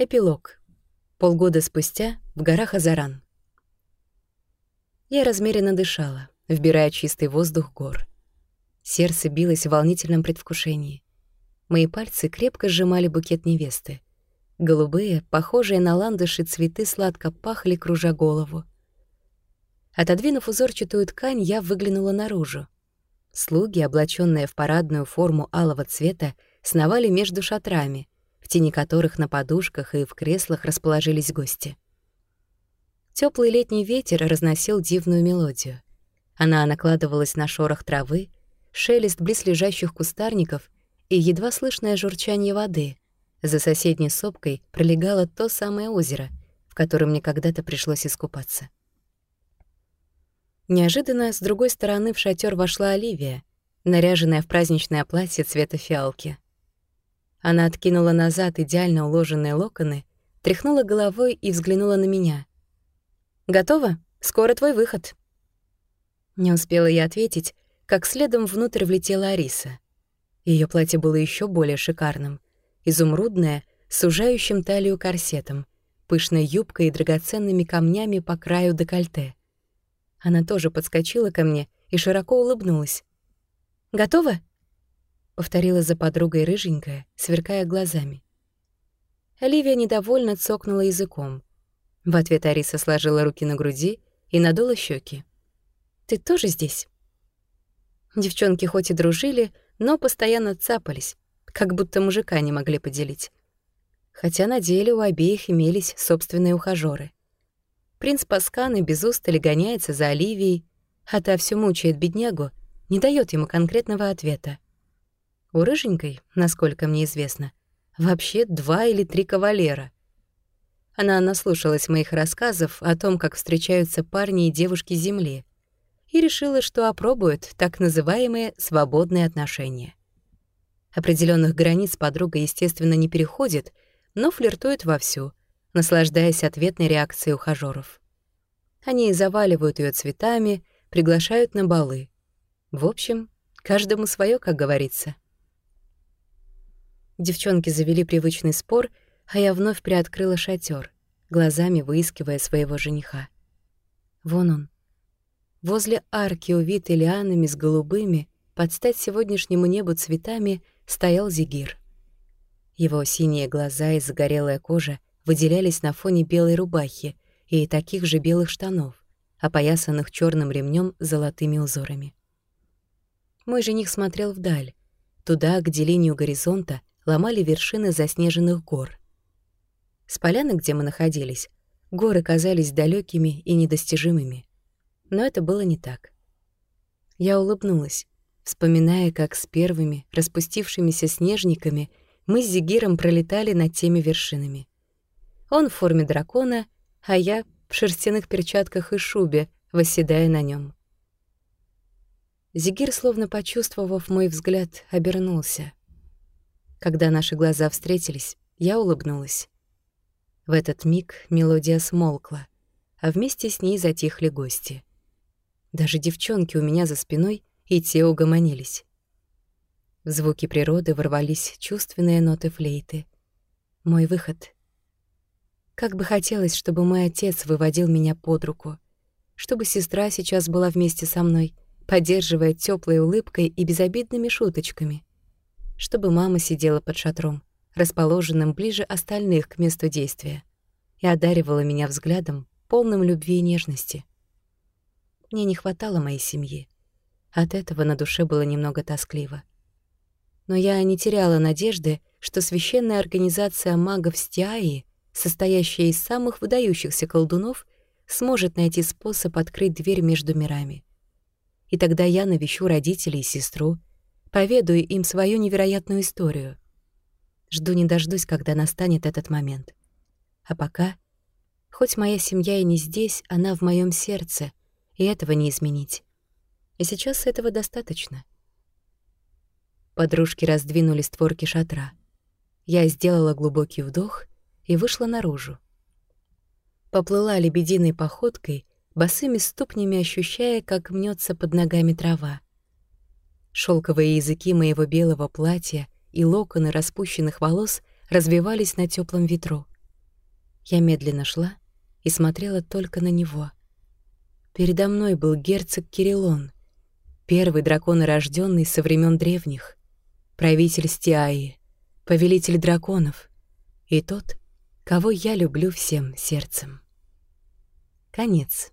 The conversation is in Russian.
Эпилог. Полгода спустя в горах Азаран. Я размеренно дышала, вбирая чистый воздух гор. Сердце билось в волнительном предвкушении. Мои пальцы крепко сжимали букет невесты. Голубые, похожие на ландыши цветы сладко пахли, кружа голову. Отодвинув узорчатую ткань, я выглянула наружу. Слуги, облаченные в парадную форму алого цвета, сновали между шатрами — тени которых на подушках и в креслах расположились гости. Теплый летний ветер разносил дивную мелодию. Она накладывалась на шорох травы, шелест близлежащих кустарников и едва слышное журчание воды. За соседней сопкой пролегало то самое озеро, в котором мне когда-то пришлось искупаться. Неожиданно с другой стороны в шатер вошла Оливия, наряженная в праздничное платье цвета фиалки. Она откинула назад идеально уложенные локоны, тряхнула головой и взглянула на меня. «Готово? Скоро твой выход». Не успела я ответить, как следом внутрь влетела Ариса. Ее платье было еще более шикарным. Изумрудное, с сужающим талию корсетом, пышной юбкой и драгоценными камнями по краю декольте. Она тоже подскочила ко мне и широко улыбнулась. «Готова?» Повторила за подругой рыженькая, сверкая глазами. Оливия недовольно цокнула языком. В ответ Ариса сложила руки на груди и надула щеки. «Ты тоже здесь?» Девчонки хоть и дружили, но постоянно цапались, как будто мужика не могли поделить. Хотя на деле у обеих имелись собственные ухажёры. Принц Паскан и без устали гоняется за Оливией, а та всё мучает беднягу, не дает ему конкретного ответа. У рыженькой, насколько мне известно, вообще два или три кавалера. Она наслушалась моих рассказов о том, как встречаются парни и девушки Земли, и решила, что опробует так называемые «свободные отношения». Определенных границ подруга, естественно, не переходит, но флиртует вовсю, наслаждаясь ответной реакцией ухажёров. Они заваливают ее цветами, приглашают на балы. В общем, каждому свое, как говорится. Девчонки завели привычный спор, а я вновь приоткрыла шатер, глазами выискивая своего жениха. Вон он. Возле арки, увитой лианами с голубыми, под стать сегодняшнему небу цветами, стоял Зигир. Его синие глаза и загорелая кожа выделялись на фоне белой рубахи и таких же белых штанов, опоясанных черным ремнем с золотыми узорами. Мой жених смотрел вдаль, туда, где линию горизонта ломали вершины заснеженных гор. С поляны, где мы находились, горы казались далекими и недостижимыми. Но это было не так. Я улыбнулась, вспоминая, как с первыми распустившимися снежниками мы с Зигиром пролетали над теми вершинами. Он в форме дракона, а я в шерстяных перчатках и шубе, восседая на нем. Зигир, словно почувствовав мой взгляд, обернулся. Когда наши глаза встретились, я улыбнулась. В этот миг мелодия смолкла, а вместе с ней затихли гости. Даже девчонки у меня за спиной и те угомонились. В звуки природы ворвались чувственные ноты флейты. Мой выход. Как бы хотелось, чтобы мой отец выводил меня под руку, чтобы сестра сейчас была вместе со мной, поддерживая теплой улыбкой и безобидными шуточками — чтобы мама сидела под шатром, расположенным ближе остальных к месту действия, и одаривала меня взглядом, полным любви и нежности. Мне не хватало моей семьи. От этого на душе было немного тоскливо. Но я не теряла надежды, что священная организация магов Стиаи, состоящая из самых выдающихся колдунов, сможет найти способ открыть дверь между мирами. И тогда я навещу родителей и сестру, Поведаю им свою невероятную историю. Жду не дождусь, когда настанет этот момент. А пока, хоть моя семья и не здесь, она в моем сердце, и этого не изменить. И сейчас этого достаточно. Подружки раздвинули створки шатра. Я сделала глубокий вдох и вышла наружу. Поплыла лебединой походкой, босыми ступнями ощущая, как мнется под ногами трава. Шелковые языки моего белого платья и локоны распущенных волос развивались на теплом ветру. Я медленно шла и смотрела только на него. Передо мной был герцог Кириллон, первый драконорожденный со времен древних, правитель Стиаи, повелитель драконов и тот, кого я люблю всем сердцем. Конец.